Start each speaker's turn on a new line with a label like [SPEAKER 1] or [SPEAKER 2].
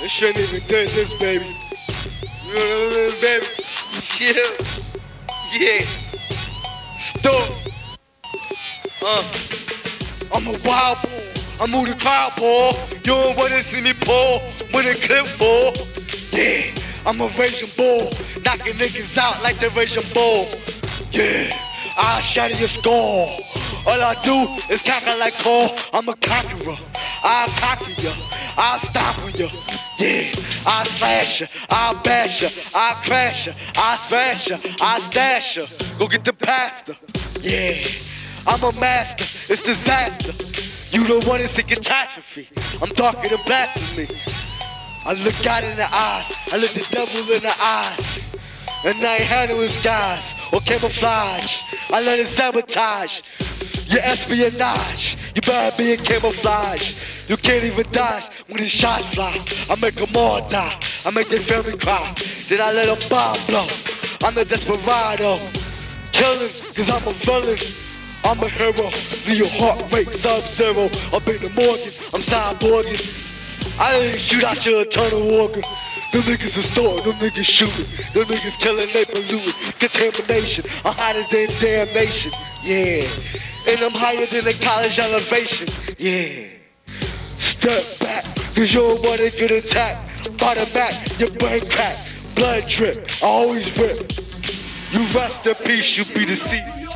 [SPEAKER 1] They shouldn't even did this, baby. You know what I mean, baby?
[SPEAKER 2] Yeah. Yeah.
[SPEAKER 1] Stop. Uh, I'm a wild boy. I move the crowd, boy. You don't wanna see me pull when the clip fall. Yeah, I'm a raging bull. Knocking niggas out like the raging bull. Yeah, I'll shatter your skull. All I do is cackle like call. I'm a conqueror. I'll conquer ya. I'll stop with ya. Yeah, I'll slash ya. I'll bash ya. I'll crash ya. I'll smash ya. I'll stash ya. Go get the pastor. Yeah, I'm a master. It's disaster. You don't want to see catastrophe. I'm darker than blasphemy. I look God in the eyes. I look the devil in the eyes. And I ain't handling skies or camouflage. I let it sabotage your espionage. You better be in camouflage. You can't even dodge when these shots fly. I make them all die. I make their family cry. Then I let a bomb blow. I'm the desperado. Killing, cause I'm a villain. I'm a hero. Leave your heart rate sub zero. Up in the Morgan, I'm cyborging. I didn't shoot out your eternal organ. Them niggas is throwing, them niggas shooting. Them niggas killing, they polluting. Contamination, I'm hotter than damnation. Yeah. And I'm higher than the college elevation. Yeah. Step back, cause you don't wanna get attacked. Bottom back, your brain crack. Blood drip, I always rip. You rest in peace, you be deceased.